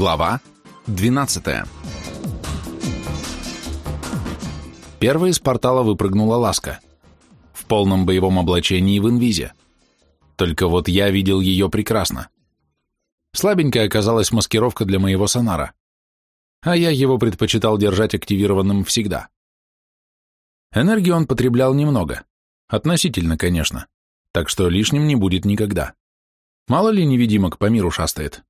Глава 12 Первой из портала выпрыгнула Ласка. В полном боевом облачении в инвизе. Только вот я видел ее прекрасно. Слабенькая оказалась маскировка для моего сонара. А я его предпочитал держать активированным всегда. Энергии он потреблял немного. Относительно, конечно. Так что лишним не будет никогда. Мало ли невидимок по миру шастает.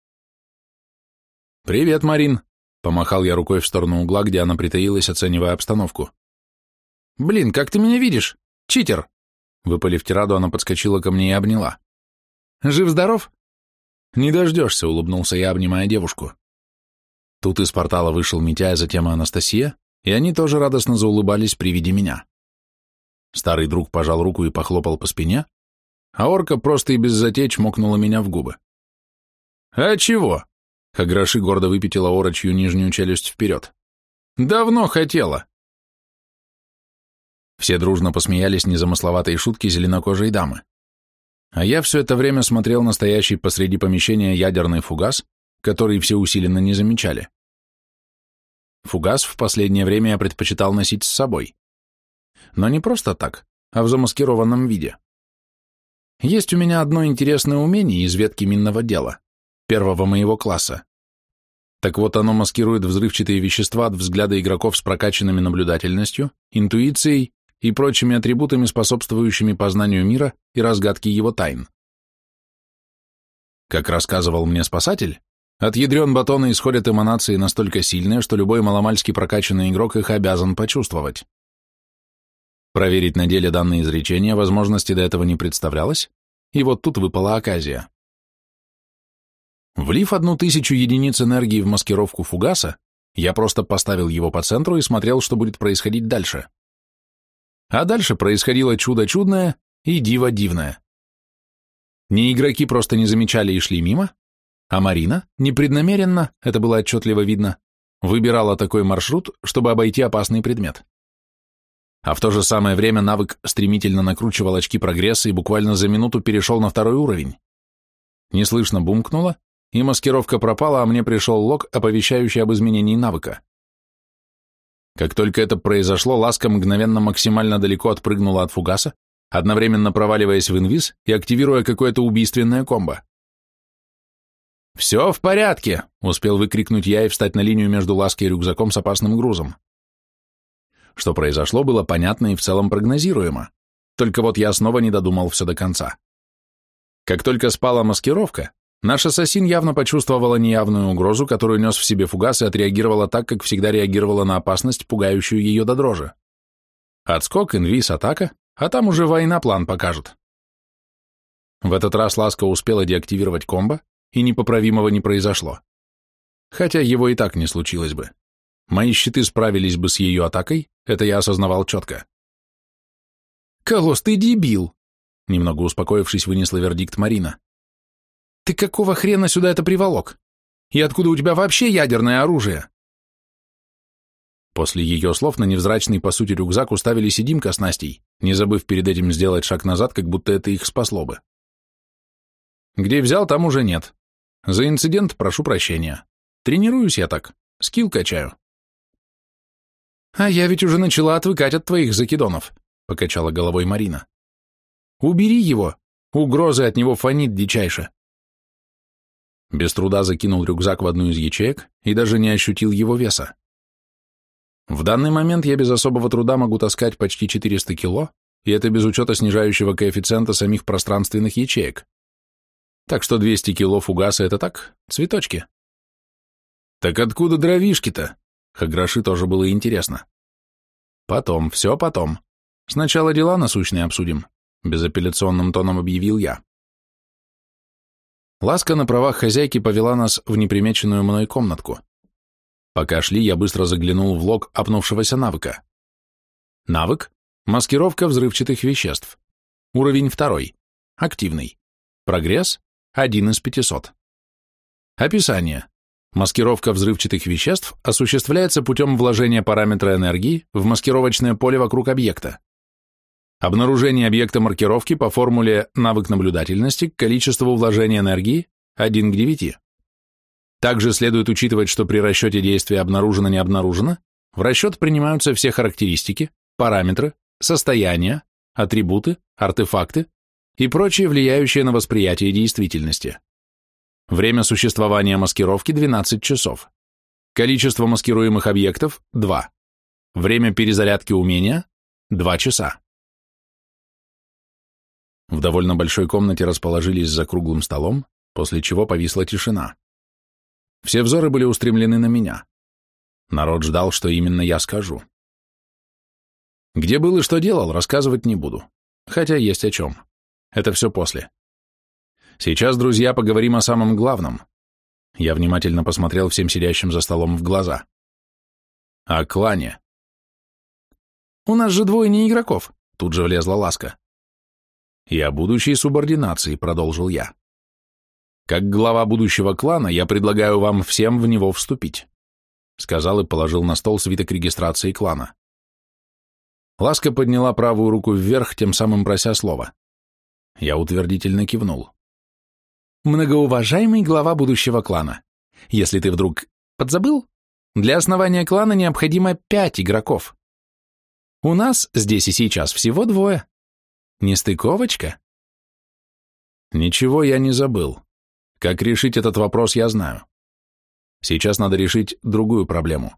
«Привет, Марин!» — помахал я рукой в сторону угла, где она притаилась, оценивая обстановку. «Блин, как ты меня видишь? Читер!» Выпалив тираду, она подскочила ко мне и обняла. «Жив-здоров?» «Не дождешься», — улыбнулся я, обнимая девушку. Тут из портала вышел Митя, а затем Анастасия, и они тоже радостно заулыбались при виде меня. Старый друг пожал руку и похлопал по спине, а орка просто и без затей чмокнула меня в губы. «А чего?» — Хаграши гордо выпятила орочью нижнюю челюсть вперед. «Давно хотела!» Все дружно посмеялись незамысловатой шутки зеленокожей дамы. А я все это время смотрел на стоящий посреди помещения ядерный фугас, который все усиленно не замечали. Фугас в последнее время я предпочитал носить с собой. Но не просто так, а в замаскированном виде. Есть у меня одно интересное умение из ветки минного дела, первого моего класса. Так вот, оно маскирует взрывчатые вещества от взгляда игроков с прокачанными наблюдательностью, интуицией и прочими атрибутами, способствующими познанию мира и разгадке его тайн. Как рассказывал мне спасатель, от ядрен батона исходят эманации настолько сильные, что любой маломальски прокачанный игрок их обязан почувствовать. Проверить на деле данное изречение возможности до этого не представлялось, и вот тут выпала оказия. Влив одну тысячу единиц энергии в маскировку фугаса, я просто поставил его по центру и смотрел, что будет происходить дальше. А дальше происходило чудо чудное и диво дивное. Не игроки просто не замечали и шли мимо, а Марина, непреднамеренно, это было отчетливо видно, выбирала такой маршрут, чтобы обойти опасный предмет. А в то же самое время навык стремительно накручивал очки прогресса и буквально за минуту перешел на второй уровень. Неслышно бумкнуло, и маскировка пропала, а мне пришел лог, оповещающий об изменении навыка. Как только это произошло, ласка мгновенно максимально далеко отпрыгнула от фугаса, одновременно проваливаясь в инвиз и активируя какое-то убийственное комбо. «Все в порядке!» — успел выкрикнуть я и встать на линию между лаской и рюкзаком с опасным грузом. Что произошло, было понятно и в целом прогнозируемо. Только вот я снова не додумал все до конца. Как только спала маскировка, наш ассасин явно почувствовала неявную угрозу, которую нес в себе фугас и отреагировала так, как всегда реагировала на опасность, пугающую ее до дрожи. Отскок, инвиз, атака, а там уже война план покажет. В этот раз Ласка успела деактивировать комбо, и непоправимого не произошло. Хотя его и так не случилось бы. Мои щиты справились бы с ее атакой, это я осознавал четко. «Колос, ты дебил!» Немного успокоившись, вынесла вердикт Марина. «Ты какого хрена сюда это приволок? И откуда у тебя вообще ядерное оружие?» После ее слов на невзрачный, по сути, рюкзак уставились и Димка с Настей, не забыв перед этим сделать шаг назад, как будто это их спасло бы. «Где взял, там уже нет. За инцидент прошу прощения. Тренируюсь я так, скилл качаю». «А я ведь уже начала отвыкать от твоих закидонов», — покачала головой Марина. «Убери его, угрозы от него фонит дичайше». Без труда закинул рюкзак в одну из ячеек и даже не ощутил его веса. В данный момент я без особого труда могу таскать почти 400 кило, и это без учета снижающего коэффициента самих пространственных ячеек. Так что 200 кило фугаса — это так, цветочки. «Так откуда дровишки-то?» Хаграши тоже было интересно. Потом, все потом. Сначала дела насущные обсудим, безапелляционным тоном объявил я. Ласка на правах хозяйки повела нас в непримеченную мной комнатку. Пока шли, я быстро заглянул в лог опнувшегося навыка. Навык – маскировка взрывчатых веществ. Уровень второй. Активный. Прогресс – 1 из 500. Описание. Маскировка взрывчатых веществ осуществляется путем вложения параметра энергии в маскировочное поле вокруг объекта. Обнаружение объекта маркировки по формуле навык наблюдательности к количеству вложения энергии 1 к 9. Также следует учитывать, что при расчете действия обнаружено-не обнаружено, в расчет принимаются все характеристики, параметры, состояния, атрибуты, артефакты и прочие влияющие на восприятие действительности. Время существования маскировки 12 часов. Количество маскируемых объектов – 2. Время перезарядки умения – 2 часа. В довольно большой комнате расположились за круглым столом, после чего повисла тишина. Все взоры были устремлены на меня. Народ ждал, что именно я скажу. Где был и что делал, рассказывать не буду. Хотя есть о чем. Это все после. Сейчас, друзья, поговорим о самом главном. Я внимательно посмотрел всем сидящим за столом в глаза. О клане. У нас же двое не игроков, тут же влезла Ласка. И о будущей субординации, продолжил я. Как глава будущего клана, я предлагаю вам всем в него вступить, сказал и положил на стол свиток регистрации клана. Ласка подняла правую руку вверх, тем самым прося слова. Я утвердительно кивнул. Многоуважаемый глава будущего клана, если ты вдруг подзабыл, для основания клана необходимо пять игроков. У нас здесь и сейчас всего двое. Нестыковочка? Ничего я не забыл. Как решить этот вопрос, я знаю. Сейчас надо решить другую проблему.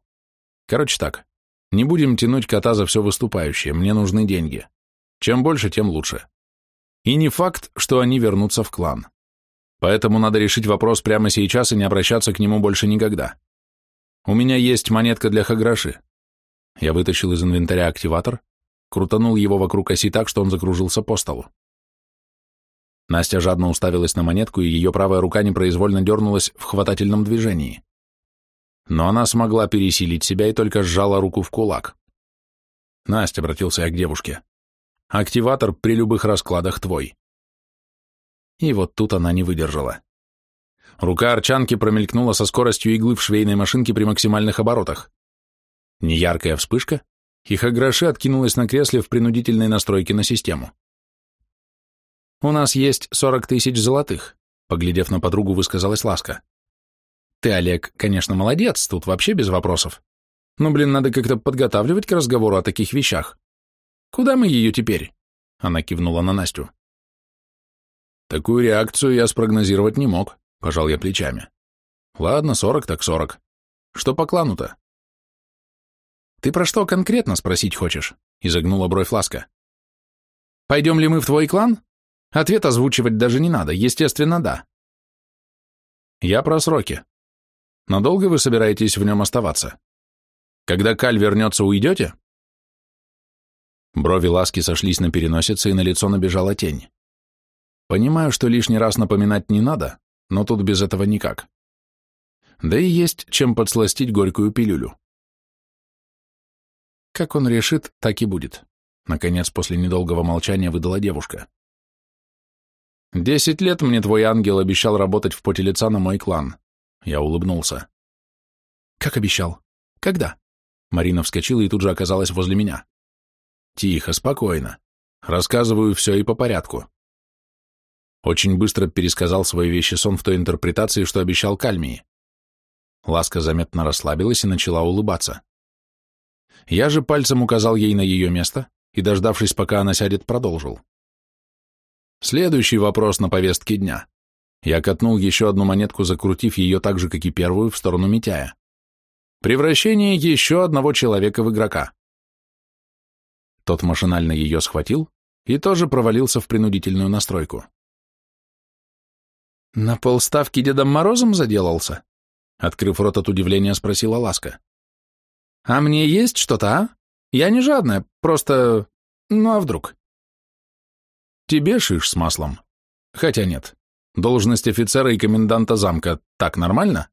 Короче так, не будем тянуть кота за все выступающее, мне нужны деньги. Чем больше, тем лучше. И не факт, что они вернутся в клан. Поэтому надо решить вопрос прямо сейчас и не обращаться к нему больше никогда. У меня есть монетка для Хаграши. Я вытащил из инвентаря активатор, крутанул его вокруг оси так, что он закружился по столу. Настя жадно уставилась на монетку, и ее правая рука непроизвольно дернулась в хватательном движении. Но она смогла пересилить себя и только сжала руку в кулак. «Настя», — обратился я к девушке, — «активатор при любых раскладах твой». И вот тут она не выдержала. Рука арчанки промелькнула со скоростью иглы в швейной машинке при максимальных оборотах. Неяркая вспышка, и Хаграши откинулась на кресле в принудительной настройке на систему. «У нас есть сорок тысяч золотых», — поглядев на подругу, высказалась Ласка. «Ты, Олег, конечно, молодец, тут вообще без вопросов. Но, блин, надо как-то подготавливать к разговору о таких вещах. Куда мы ее теперь?» Она кивнула на Настю. Такую реакцию я спрогнозировать не мог, пожал я плечами. Ладно, сорок так сорок. Что по клану-то? Ты про что конкретно спросить хочешь? Изогнула бровь Ласка. Пойдем ли мы в твой клан? Ответ озвучивать даже не надо, естественно, да. Я про сроки. Надолго вы собираетесь в нем оставаться? Когда Каль вернется, уйдете? Брови Ласки сошлись на переносице, и на лицо набежала тень. Понимаю, что лишний раз напоминать не надо, но тут без этого никак. Да и есть чем подсластить горькую пилюлю. Как он решит, так и будет. Наконец, после недолгого молчания выдала девушка. «Десять лет мне твой ангел обещал работать в поте лица на мой клан». Я улыбнулся. «Как обещал? Когда?» Марина вскочила и тут же оказалась возле меня. «Тихо, спокойно. Рассказываю все и по порядку». Очень быстро пересказал свой вещи сон в той интерпретации, что обещал Кальмии. Ласка заметно расслабилась и начала улыбаться. Я же пальцем указал ей на ее место и, дождавшись, пока она сядет, продолжил. Следующий вопрос на повестке дня. Я катнул еще одну монетку, закрутив ее так же, как и первую, в сторону Митяя. Превращение еще одного человека в игрока. Тот машинально ее схватил и тоже провалился в принудительную настройку. «На полставки Дедом Морозом заделался?» Открыв рот от удивления, спросила Ласка. «А мне есть что-то, а? Я не жадная, просто... Ну а вдруг?» «Тебе шиш с маслом. Хотя нет. Должность офицера и коменданта замка так нормально?»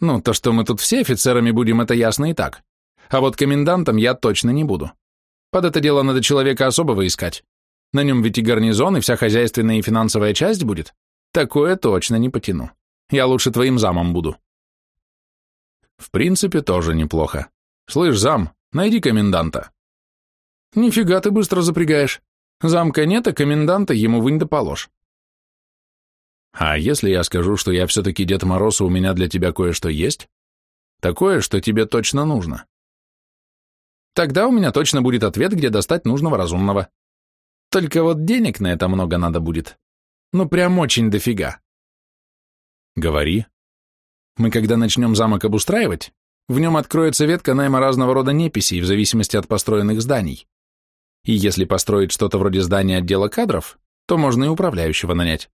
«Ну, то, что мы тут все офицерами будем, это ясно и так. А вот комендантом я точно не буду. Под это дело надо человека особого искать. На нем ведь и гарнизон, и вся хозяйственная и финансовая часть будет. Такое точно не потяну. Я лучше твоим замом буду. В принципе, тоже неплохо. Слышь, зам, найди коменданта. Нифига ты быстро запрягаешь. Замка нет, а коменданта ему вынь да положь. А если я скажу, что я все-таки Дед Мороз, у меня для тебя кое-что есть? Такое, что тебе точно нужно. Тогда у меня точно будет ответ, где достать нужного разумного. Только вот денег на это много надо будет. Ну, прям очень дофига. Говори. Мы когда начнем замок обустраивать, в нем откроется ветка найма разного рода неписей в зависимости от построенных зданий. И если построить что-то вроде здания отдела кадров, то можно и управляющего нанять.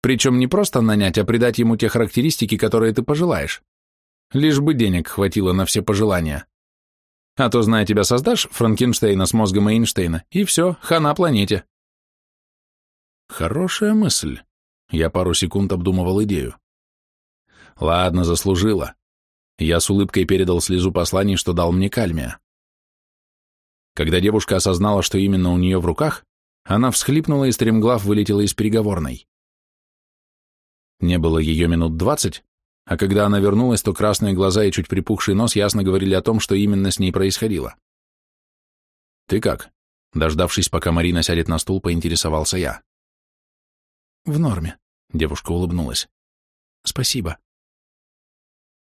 Причем не просто нанять, а придать ему те характеристики, которые ты пожелаешь. Лишь бы денег хватило на все пожелания. А то, зная тебя, создашь Франкенштейна с мозгом Эйнштейна, и все, хана планете. Хорошая мысль. Я пару секунд обдумывал идею. Ладно, заслужила. Я с улыбкой передал слезу посланий, что дал мне Кальмия. Когда девушка осознала, что именно у нее в руках, она всхлипнула и стремглав вылетела из переговорной. Не было ее минут двадцать, а когда она вернулась, то красные глаза и чуть припухший нос ясно говорили о том, что именно с ней происходило. «Ты как?» Дождавшись, пока Марина сядет на стул, поинтересовался я. «В норме», — девушка улыбнулась. «Спасибо».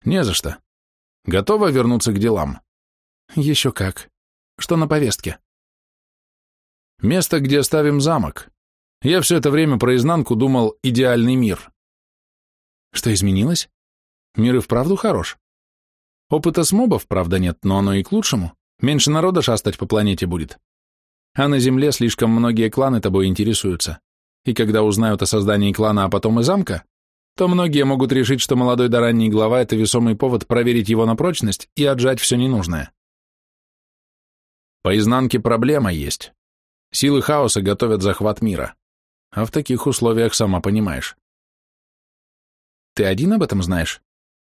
«Не за что. Готова вернуться к делам?» «Еще как. Что на повестке?» «Место, где ставим замок. Я все это время про изнанку думал «идеальный мир». «Что изменилось?» Мир и вправду хорош. Опыта с мобов, правда, нет, но оно и к лучшему. Меньше народа шастать по планете будет. А на Земле слишком многие кланы тобой интересуются. И когда узнают о создании клана, а потом и замка, то многие могут решить, что молодой да ранний глава – это весомый повод проверить его на прочность и отжать все ненужное. По изнанке проблема есть. Силы хаоса готовят захват мира. А в таких условиях сама понимаешь. Ты один об этом знаешь?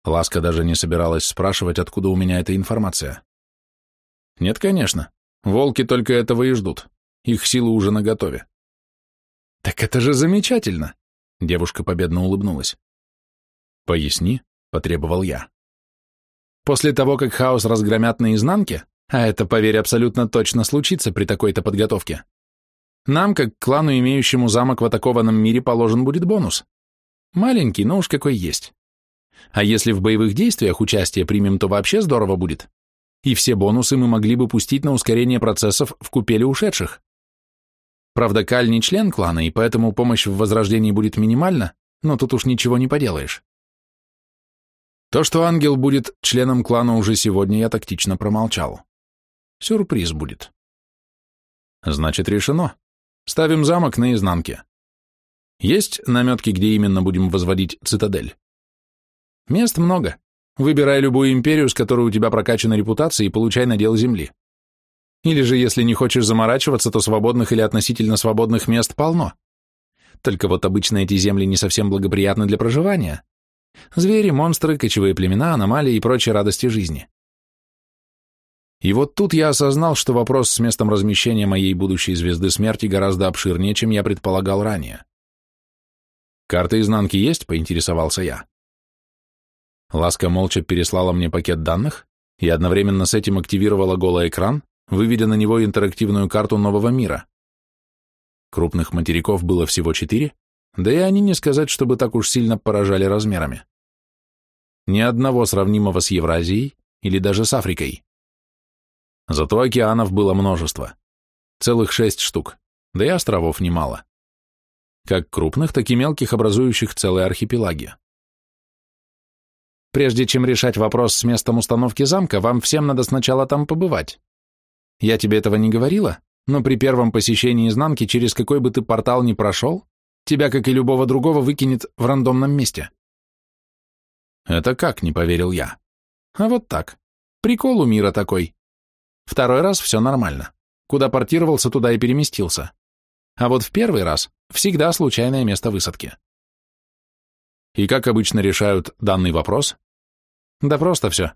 Ласка даже не собиралась спрашивать, откуда у меня эта информация. Нет, конечно. Волки только этого и ждут. Их силы уже наготове. Так это же замечательно! Девушка победно улыбнулась. Поясни, потребовал я. После того, как хаос разгромят наизнанке, а это, поверь, абсолютно точно случится при такой-то подготовке, нам, как клану, имеющему замок в атакованном мире, положен будет бонус. Маленький, но уж какой есть. А если в боевых действиях участие примем, то вообще здорово будет. И все бонусы мы могли бы пустить на ускорение процессов в купеле ушедших. Правда, Каль не член клана, и поэтому помощь в возрождении будет минимальна, но тут уж ничего не поделаешь. То, что ангел будет членом клана уже сегодня, я тактично промолчал. Сюрприз будет. Значит, решено. Ставим замок на изнанке. Есть наметки, где именно будем возводить цитадель? Мест много. Выбирай любую империю, с которой у тебя прокачана репутация, и получай надел земли. Или же, если не хочешь заморачиваться, то свободных или относительно свободных мест полно. Только вот обычно эти земли не совсем благоприятны для проживания. Звери, монстры, кочевые племена, аномалии и прочие радости жизни. И вот тут я осознал, что вопрос с местом размещения моей будущей звезды смерти гораздо обширнее, чем я предполагал ранее. «Карта изнанки есть?» — поинтересовался я. Ласка молча переслала мне пакет данных и одновременно с этим активировала голый экран, выведя на него интерактивную карту нового мира. Крупных материков было всего четыре, да и они не сказать, чтобы так уж сильно поражали размерами. Ни одного сравнимого с Евразией или даже с Африкой. Зато океанов было множество. Целых шесть штук, да и островов немало. Как крупных, так и мелких, образующих целые архипелаги. Прежде чем решать вопрос с местом установки замка, вам всем надо сначала там побывать. Я тебе этого не говорила, но при первом посещении изнанки, через какой бы ты портал ни прошел, тебя, как и любого другого, выкинет в рандомном месте. Это как, не поверил я. А вот так. Прикол у мира такой. Второй раз все нормально. Куда портировался, туда и переместился. А вот в первый раз всегда случайное место высадки. И как обычно решают данный вопрос? Да просто все.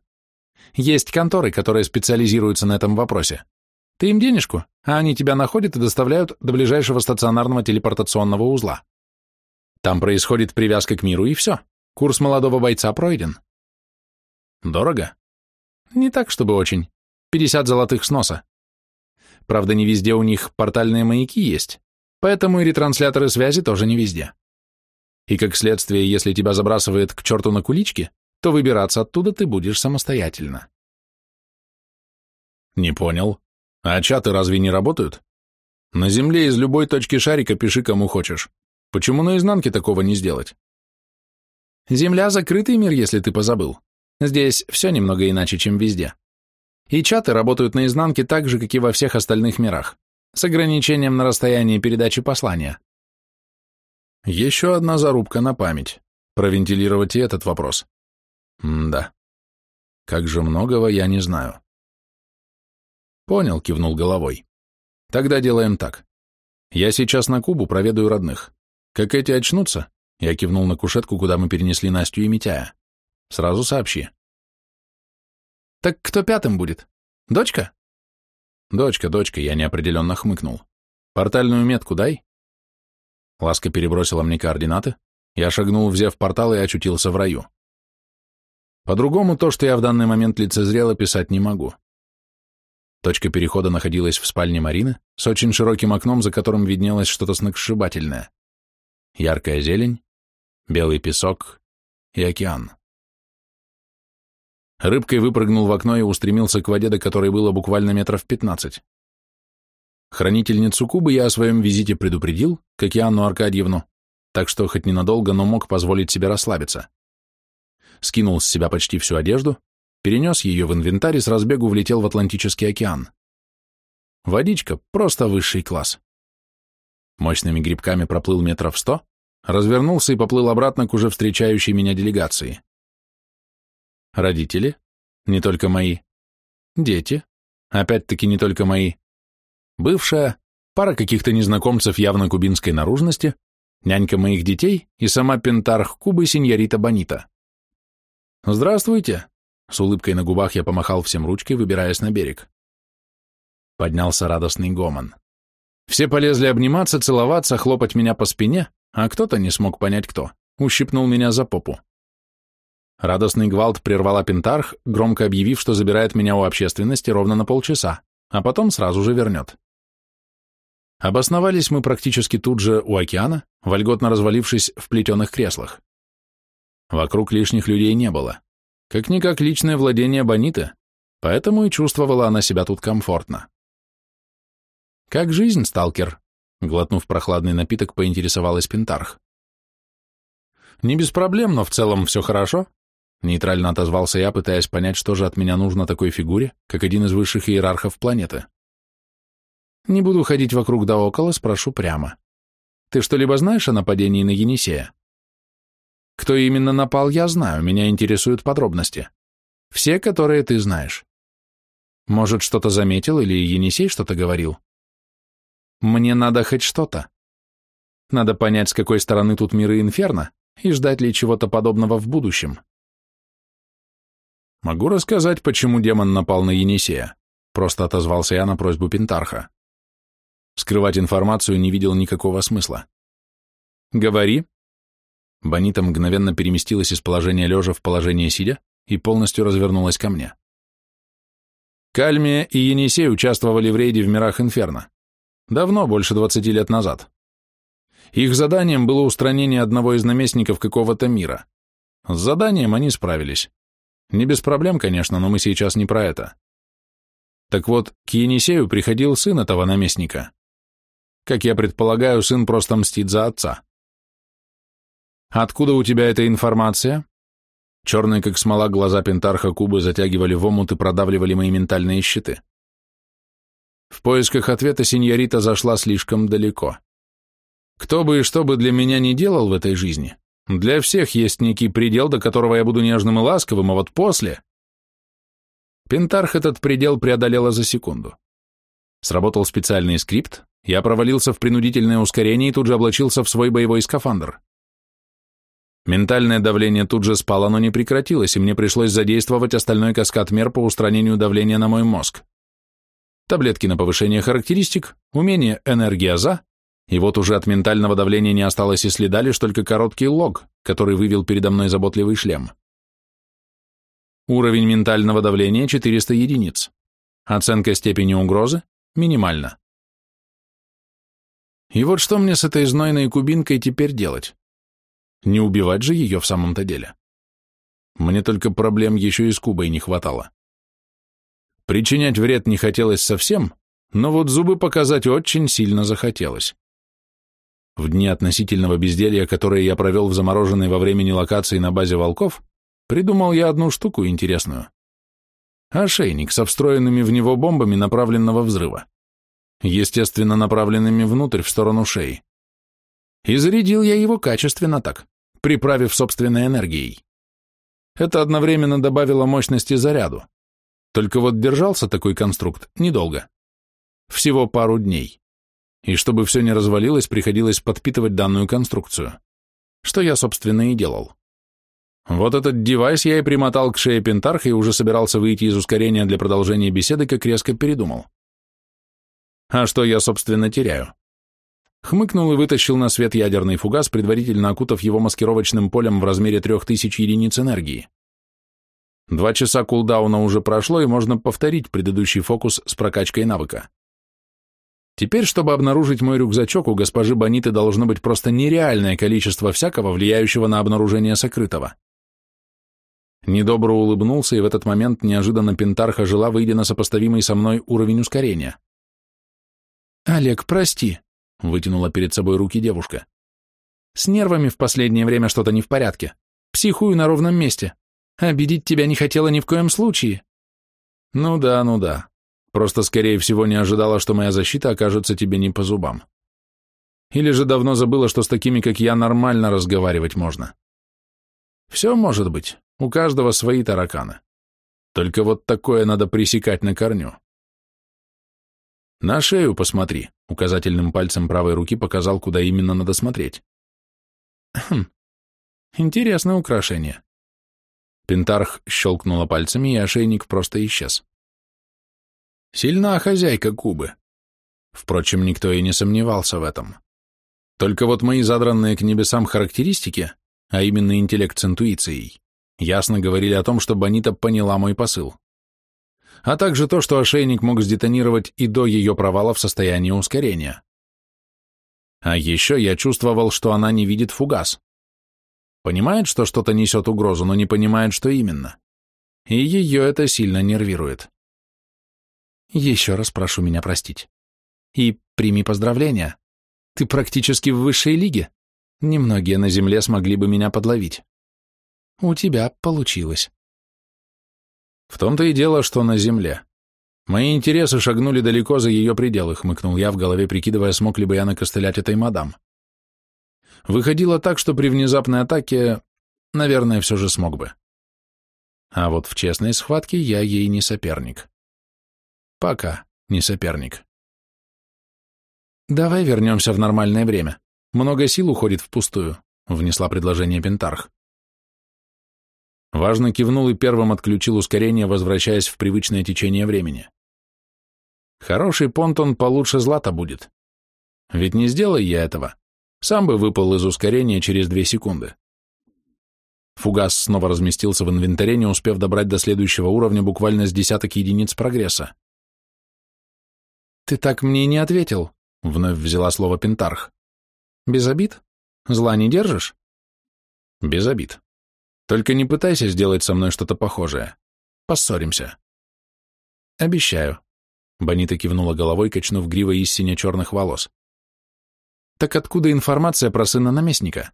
Есть конторы, которые специализируются на этом вопросе. Ты им денежку, а они тебя находят и доставляют до ближайшего стационарного телепортационного узла. Там происходит привязка к миру, и все. Курс молодого бойца пройден. Дорого? Не так, чтобы очень. 50 золотых с носа. Правда, не везде у них портальные маяки есть, поэтому и ретрансляторы связи тоже не везде. И как следствие, если тебя забрасывает к черту на кулички, то выбираться оттуда ты будешь самостоятельно. Не понял. А чаты разве не работают? На Земле из любой точки шарика пиши кому хочешь. Почему на изнанке такого не сделать? Земля — закрытый мир, если ты позабыл. Здесь все немного иначе, чем везде. И чаты работают на изнанке так же, как и во всех остальных мирах, с ограничением на расстояние передачи послания. Еще одна зарубка на память. Провентилировать и этот вопрос. М да. Как же многого я не знаю. Понял, кивнул головой. Тогда делаем так. Я сейчас на Кубу проведаю родных. Как эти очнутся, я кивнул на кушетку, куда мы перенесли Настю и Митяя. Сразу сообщи. Так кто пятым будет? Дочка? Дочка, дочка, я неопределенно хмыкнул. Портальную метку дай. Ласка перебросила мне координаты. Я шагнул, взяв портал, и очутился в раю. По-другому то, что я в данный момент лицезрел, описать не могу. Точка перехода находилась в спальне Марины с очень широким окном, за которым виднелось что-то сногсшибательное. Яркая зелень, белый песок и океан. Рыбкой выпрыгнул в окно и устремился к воде, до которой было буквально метров пятнадцать. Хранительницу Кубы я о своем визите предупредил, как и Анну Аркадьевну, так что хоть ненадолго, но мог позволить себе расслабиться. Скинул с себя почти всю одежду, перенес ее в инвентарь и с разбегу влетел в Атлантический океан. Водичка — просто высший класс. Мощными грибками проплыл метров сто, развернулся и поплыл обратно к уже встречающей меня делегации. Родители? Не только мои. Дети? Опять-таки не только мои. Бывшая, пара каких-то незнакомцев явно кубинской наружности, нянька моих детей и сама пентарх Кубы сеньорита Бонита. «Здравствуйте!» С улыбкой на губах я помахал всем ручкой, выбираясь на берег. Поднялся радостный гомон. Все полезли обниматься, целоваться, хлопать меня по спине, а кто-то не смог понять кто, ущипнул меня за попу. Радостный гвалт прервала Пентарх, громко объявив, что забирает меня у общественности ровно на полчаса, а потом сразу же вернет. Обосновались мы практически тут же у океана, вольготно развалившись в плетеных креслах. Вокруг лишних людей не было. Как-никак личное владение Бониты, поэтому и чувствовала она себя тут комфортно. «Как жизнь, сталкер?» Глотнув прохладный напиток, поинтересовалась Пентарх. «Не без проблем, но в целом все хорошо», Нейтрально отозвался я, пытаясь понять, что же от меня нужно такой фигуре, как один из высших иерархов планеты. Не буду ходить вокруг да около, спрошу прямо. Ты что-либо знаешь о нападении на Енисея? Кто именно напал, я знаю, меня интересуют подробности. Все, которые ты знаешь. Может, что-то заметил или Енисей что-то говорил? Мне надо хоть что-то. Надо понять, с какой стороны тут мир и инферно, и ждать ли чего-то подобного в будущем. Могу рассказать, почему демон напал на Енисея. Просто отозвался я на просьбу Пентарха. Скрывать информацию не видел никакого смысла. Говори. Бонита мгновенно переместилась из положения лежа в положение сидя и полностью развернулась ко мне. Кальмия и Енисей участвовали в рейде в мирах Инферно. Давно, больше двадцати лет назад. Их заданием было устранение одного из наместников какого-то мира. С заданием они справились. Не без проблем, конечно, но мы сейчас не про это. Так вот, к Енисею приходил сын этого наместника. Как я предполагаю, сын просто мстит за отца. Откуда у тебя эта информация? Черные, как смола, глаза Пентарха Кубы затягивали в омут и продавливали мои ментальные щиты. В поисках ответа сеньорита зашла слишком далеко. Кто бы и что бы для меня не делал в этой жизни, для всех есть некий предел, до которого я буду нежным и ласковым, а вот после... Пентарх этот предел преодолела за секунду. Сработал специальный скрипт, я провалился в принудительное ускорение и тут же облачился в свой боевой скафандр. Ментальное давление тут же спало, но не прекратилось, и мне пришлось задействовать остальной каскад мер по устранению давления на мой мозг. Таблетки на повышение характеристик, умение энергия за, и вот уже от ментального давления не осталось и следа, лишь только короткий лог, который вывел передо мной заботливый шлем. Уровень ментального давления 400 единиц. Оценка степени угрозы минимальна. И вот что мне с этой знойной кубинкой теперь делать? Не убивать же ее в самом-то деле. Мне только проблем еще и с Кубой не хватало. Причинять вред не хотелось совсем, но вот зубы показать очень сильно захотелось. В дни относительного безделья, которые я провел в замороженной во времени локации на базе волков, придумал я одну штуку интересную. Ошейник со встроенными в него бомбами направленного взрыва. Естественно, направленными внутрь, в сторону шеи. И зарядил я его качественно так, приправив собственной энергией. Это одновременно добавило мощности заряду. Только вот держался такой конструкт недолго. Всего пару дней. И чтобы все не развалилось, приходилось подпитывать данную конструкцию. Что я, собственно, и делал. Вот этот девайс я и примотал к шее Пентарха и уже собирался выйти из ускорения для продолжения беседы, как резко передумал. А что я, собственно, теряю? Хмыкнул и вытащил на свет ядерный фугас, предварительно окутав его маскировочным полем в размере 3000 единиц энергии. Два часа кулдауна уже прошло, и можно повторить предыдущий фокус с прокачкой навыка. Теперь, чтобы обнаружить мой рюкзачок, у госпожи Бониты должно быть просто нереальное количество всякого, влияющего на обнаружение сокрытого. Недобро улыбнулся, и в этот момент неожиданно Пентарха жила, выйдя на сопоставимый со мной уровень ускорения. «Олег, прости», — вытянула перед собой руки девушка. «С нервами в последнее время что-то не в порядке. Психую на ровном месте. Обидеть тебя не хотела ни в коем случае». «Ну да, ну да. Просто, скорее всего, не ожидала, что моя защита окажется тебе не по зубам. Или же давно забыла, что с такими, как я, нормально разговаривать можно. Все может быть. У каждого свои тараканы. Только вот такое надо пресекать на корню. На шею посмотри, указательным пальцем правой руки показал, куда именно надо смотреть. Хм, интересное украшение. Пентарх щелкнула пальцами, и ошейник просто исчез. Сильна хозяйка Кубы. Впрочем, никто и не сомневался в этом. Только вот мои задранные к небесам характеристики, а именно интеллект с интуицией, ясно говорили о том, что Бонита поняла мой посыл. А также то, что ошейник мог сдетонировать и до ее провала в состоянии ускорения. А еще я чувствовал, что она не видит фугас. Понимает, что что-то несет угрозу, но не понимает, что именно. И ее это сильно нервирует. Еще раз прошу меня простить. И прими поздравления. Ты практически в высшей лиге. Немногие на земле смогли бы меня подловить. У тебя получилось. В том-то и дело, что на земле. Мои интересы шагнули далеко за ее пределы, хмыкнул я в голове, прикидывая, смог ли бы я накостылять этой мадам. Выходило так, что при внезапной атаке, наверное, все же смог бы. А вот в честной схватке я ей не соперник. Пока не соперник. «Давай вернемся в нормальное время. Много сил уходит впустую», — внесла предложение Пентарх. Важно кивнул и первым отключил ускорение, возвращаясь в привычное течение времени. Хороший понтон получше злата будет. Ведь не сделай я этого, сам бы выпал из ускорения через две секунды. Фугас снова разместился в инвентаре, не успев добрать до следующего уровня буквально с десяток единиц прогресса. «Ты так мне не ответил», — вновь взяла слово Пентарх. «Без обид? Зла не держишь?» «Без обид», только не пытайся сделать со мной что-то похожее. Поссоримся. Обещаю. Бонита кивнула головой, качнув гривой из сине-черных волос. Так откуда информация про сына наместника?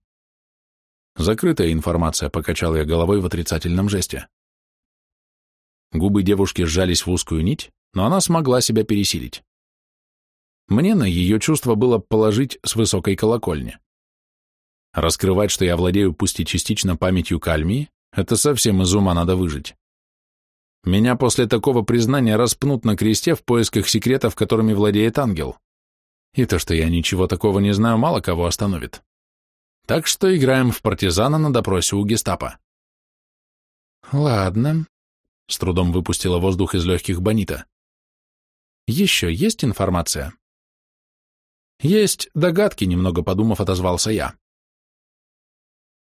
Закрытая информация, покачал я головой в отрицательном жесте. Губы девушки сжались в узкую нить, но она смогла себя пересилить. Мне на ее чувство было положить с высокой колокольни. Раскрывать, что я владею пусть и частично памятью кальмии, это совсем из ума надо выжить. Меня после такого признания распнут на кресте в поисках секретов, которыми владеет ангел. И то, что я ничего такого не знаю, мало кого остановит. Так что играем в партизана на допросе у гестапо. Ладно, с трудом выпустила воздух из легких Бонита. Еще есть информация? Есть догадки, немного подумав, отозвался я.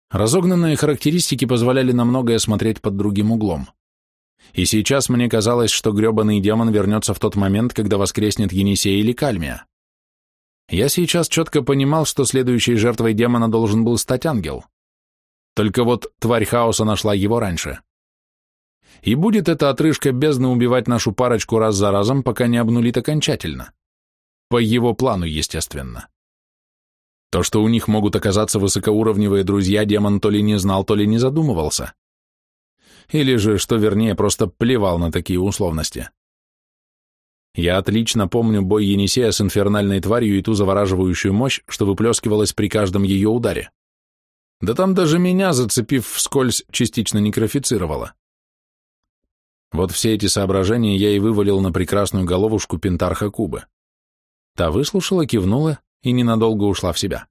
Разогнанные характеристики позволяли на многое смотреть под другим углом. И сейчас мне казалось, что грёбаный демон вернется в тот момент, когда воскреснет Енисей или Кальмия. Я сейчас четко понимал, что следующей жертвой демона должен был стать ангел, Только вот тварь хаоса нашла его раньше. И будет эта отрыжка бездны убивать нашу парочку раз за разом, пока не обнулит окончательно. По его плану, естественно. То, что у них могут оказаться высокоуровневые друзья, демон то ли не знал, то ли не задумывался. Или же, что вернее, просто плевал на такие условности. Я отлично помню бой Енисея с инфернальной тварью и ту завораживающую мощь, что выплескивалась при каждом ее ударе. Да там даже меня, зацепив вскользь, частично некрофицировало. Вот все эти соображения я и вывалил на прекрасную головушку Пентарха Кубы. Та выслушала, кивнула и ненадолго ушла в себя.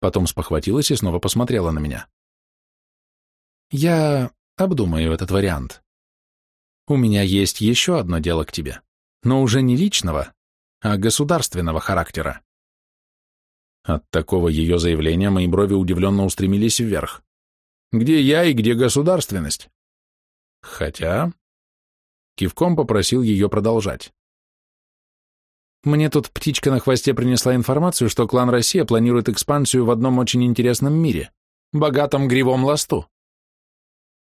Потом спохватилась и снова посмотрела на меня. «Я обдумаю этот вариант. У меня есть еще одно дело к тебе, но уже не личного, а государственного характера». От такого ее заявления мои брови удивленно устремились вверх. «Где я и где государственность?» Хотя... Кивком попросил ее продолжать. Мне тут птичка на хвосте принесла информацию, что клан Россия планирует экспансию в одном очень интересном мире, богатом гривом ласту.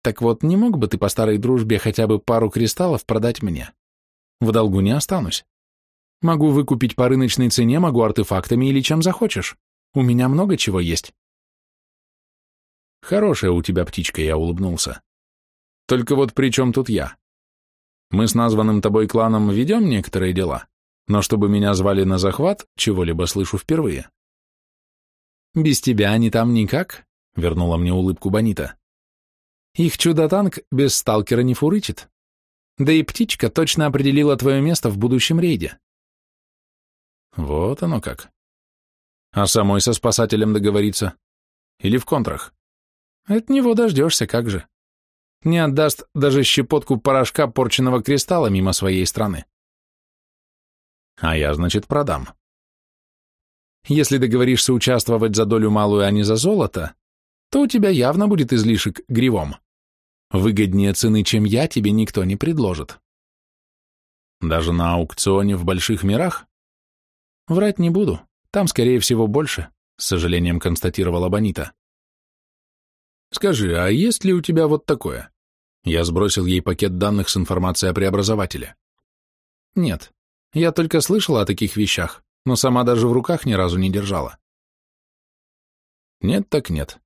Так вот, не мог бы ты по старой дружбе хотя бы пару кристаллов продать мне? В долгу не останусь. Могу выкупить по рыночной цене, могу артефактами или чем захочешь. У меня много чего есть. Хорошая у тебя птичка, я улыбнулся. Только вот при чем тут я? Мы с названным тобой кланом ведем некоторые дела, но чтобы меня звали на захват, чего-либо слышу впервые. Без тебя они там никак, вернула мне улыбку Бонита. Их чудо-танк без сталкера не фурычит. Да и птичка точно определила твое место в будущем рейде. Вот оно как. А самой со спасателем договориться? Или в контрах? От него дождешься, как же. Не отдаст даже щепотку порошка порченного кристалла мимо своей страны. А я, значит, продам. Если договоришься участвовать за долю малую, а не за золото, то у тебя явно будет излишек гривом. Выгоднее цены, чем я, тебе никто не предложит. Даже на аукционе в больших мирах? Врать не буду, там, скорее всего, больше, с сожалением констатировала Бонита. Скажи, а есть ли у тебя вот такое? Я сбросил ей пакет данных с информацией о преобразователе. Нет, я только слышала о таких вещах, но сама даже в руках ни разу не держала. Нет так нет.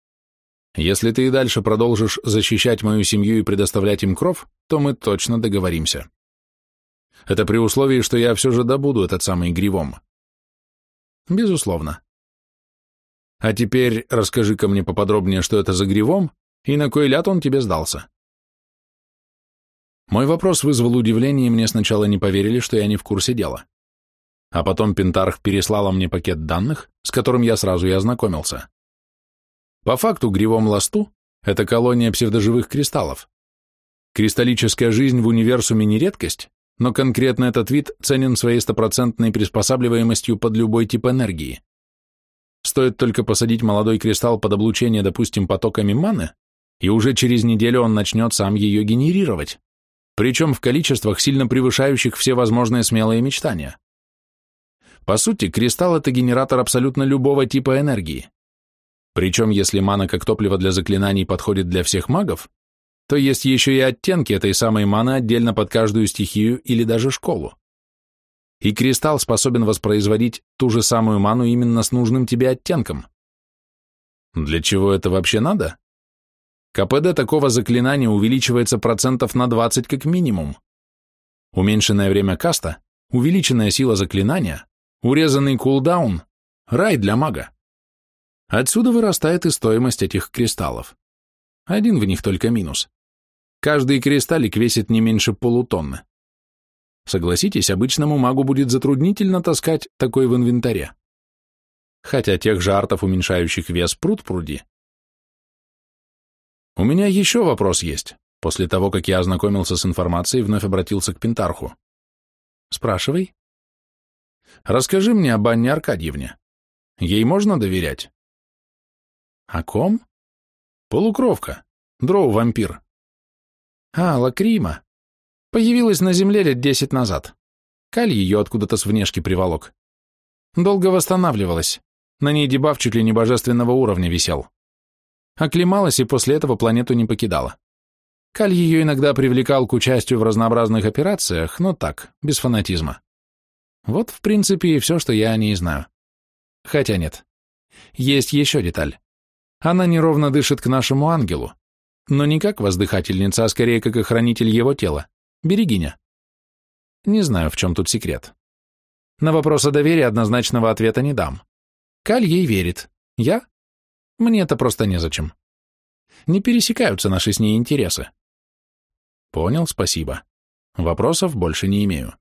Если ты и дальше продолжишь защищать мою семью и предоставлять им кров, то мы точно договоримся. Это при условии, что я все же добуду этот самый гривом. Безусловно. А теперь расскажи-ка мне поподробнее, что это за гривом и на кой ляд он тебе сдался. Мой вопрос вызвал удивление, и мне сначала не поверили, что я не в курсе дела. А потом Пентарх переслала мне пакет данных, с которым я сразу и ознакомился. По факту гривом ласту — это колония псевдоживых кристаллов. Кристаллическая жизнь в универсуме не редкость, но конкретно этот вид ценен своей стопроцентной приспосабливаемостью под любой тип энергии. Стоит только посадить молодой кристалл под облучение, допустим, потоками маны, и уже через неделю он начнет сам ее генерировать причем в количествах, сильно превышающих все возможные смелые мечтания. По сути, кристалл – это генератор абсолютно любого типа энергии. Причем, если мана как топливо для заклинаний подходит для всех магов, то есть еще и оттенки этой самой маны отдельно под каждую стихию или даже школу. И кристалл способен воспроизводить ту же самую ману именно с нужным тебе оттенком. Для чего это вообще надо? КПД такого заклинания увеличивается процентов на 20 как минимум. Уменьшенное время каста, увеличенная сила заклинания, урезанный кулдаун – рай для мага. Отсюда вырастает и стоимость этих кристаллов. Один в них только минус. Каждый кристаллик весит не меньше полутонны. Согласитесь, обычному магу будет затруднительно таскать такой в инвентаре. Хотя тех же артов, уменьшающих вес пруд-пруди, у меня еще вопрос есть. После того, как я ознакомился с информацией, вновь обратился к Пентарху. Спрашивай. Расскажи мне об Анне Аркадьевне. Ей можно доверять? О ком? Полукровка. Дроу-вампир. А, Лакрима. Появилась на земле лет десять назад. Каль ее откуда-то с внешки приволок. Долго восстанавливалась. На ней дебаф чуть ли не божественного уровня висел. Оклемалась и после этого планету не покидала. Каль ее иногда привлекал к участию в разнообразных операциях, но так, без фанатизма. Вот, в принципе, и все, что я о ней знаю. Хотя нет. Есть еще деталь. Она неровно дышит к нашему ангелу, но не как воздыхательница, а скорее как охранитель его тела, берегиня. Не знаю, в чем тут секрет. На вопрос о доверии однозначного ответа не дам. Каль ей верит. Я? Мне это просто незачем. Не пересекаются наши с ней интересы. Понял, спасибо. Вопросов больше не имею.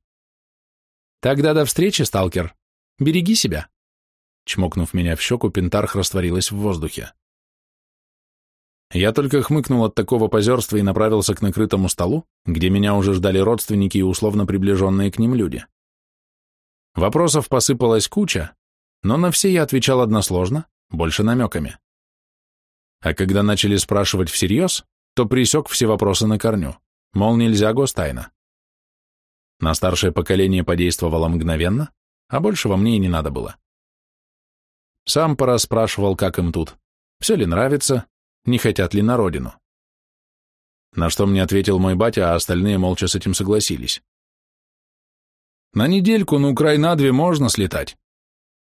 Тогда до встречи, сталкер. Береги себя. Чмокнув меня в щеку, Пентарх растворилась в воздухе. Я только хмыкнул от такого позерства и направился к накрытому столу, где меня уже ждали родственники и условно приближенные к ним люди. Вопросов посыпалась куча, но на все я отвечал односложно, больше намеками. А когда начали спрашивать всерьез, то присек все вопросы на корню, мол, нельзя гостайна. На старшее поколение подействовало мгновенно, а больше во мне и не надо было. Сам пораспрашивал, как им тут, все ли нравится, не хотят ли на родину. На что мне ответил мой батя, а остальные молча с этим согласились. На недельку, ну, край на две можно слетать.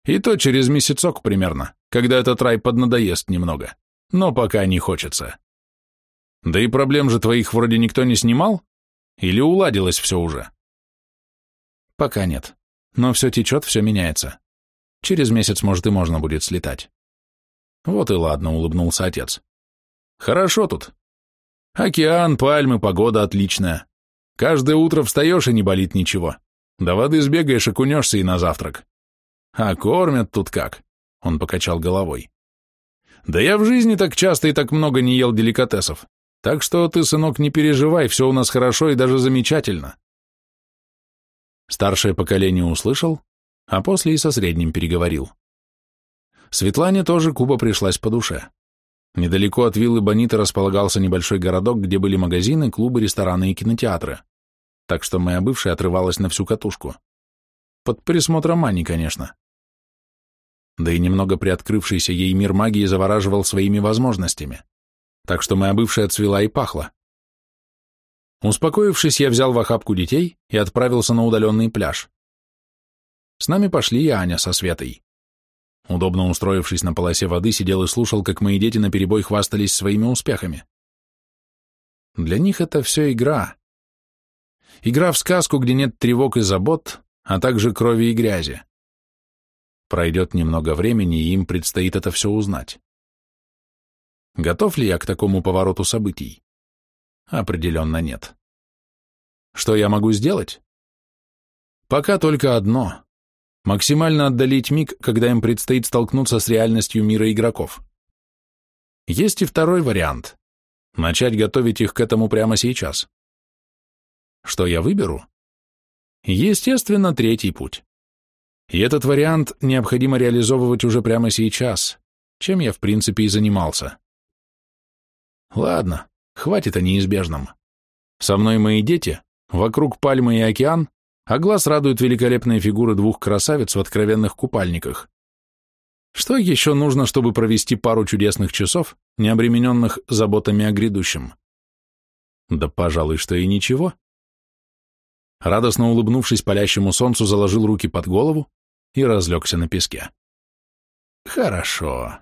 И то через месяцок примерно, когда этот рай поднадоест немного. Но пока не хочется. Да и проблем же твоих вроде никто не снимал? Или уладилось все уже? Пока нет. Но все течет, все меняется. Через месяц, может, и можно будет слетать. Вот и ладно, улыбнулся отец. Хорошо тут. Океан, пальмы, погода отличная. Каждое утро встаешь и не болит ничего. До воды сбегаешь, окунешься и на завтрак. А кормят тут как? Он покачал головой. Да я в жизни так часто и так много не ел деликатесов. Так что ты, сынок, не переживай, все у нас хорошо и даже замечательно. Старшее поколение услышал, а после и со средним переговорил. Светлане тоже Куба пришлась по душе. Недалеко от виллы Бонита располагался небольшой городок, где были магазины, клубы, рестораны и кинотеатры. Так что моя бывшая отрывалась на всю катушку. Под присмотром Мани, конечно. Да и немного приоткрывшийся ей мир магии завораживал своими возможностями. Так что моя бывшая цвела и пахла. Успокоившись, я взял в охапку детей и отправился на удаленный пляж. С нами пошли и Аня со Светой. Удобно устроившись на полосе воды, сидел и слушал, как мои дети наперебой хвастались своими успехами. Для них это все игра. Игра в сказку, где нет тревог и забот, а также крови и грязи. Пройдет немного времени, и им предстоит это все узнать. Готов ли я к такому повороту событий? Определенно нет. Что я могу сделать? Пока только одно максимально отдалить миг, когда им предстоит столкнуться с реальностью мира игроков. Есть и второй вариант – начать готовить их к этому прямо сейчас. Что я выберу? Естественно, третий путь. И этот вариант необходимо реализовывать уже прямо сейчас, чем я в принципе и занимался. Ладно, хватит о неизбежном. Со мной мои дети, вокруг пальмы и океан, а глаз радуют великолепные фигуры двух красавиц в откровенных купальниках. Что еще нужно, чтобы провести пару чудесных часов, не обремененных заботами о грядущем? Да, пожалуй, что и ничего. Радостно улыбнувшись палящему солнцу, заложил руки под голову и разлегся на песке. Хорошо.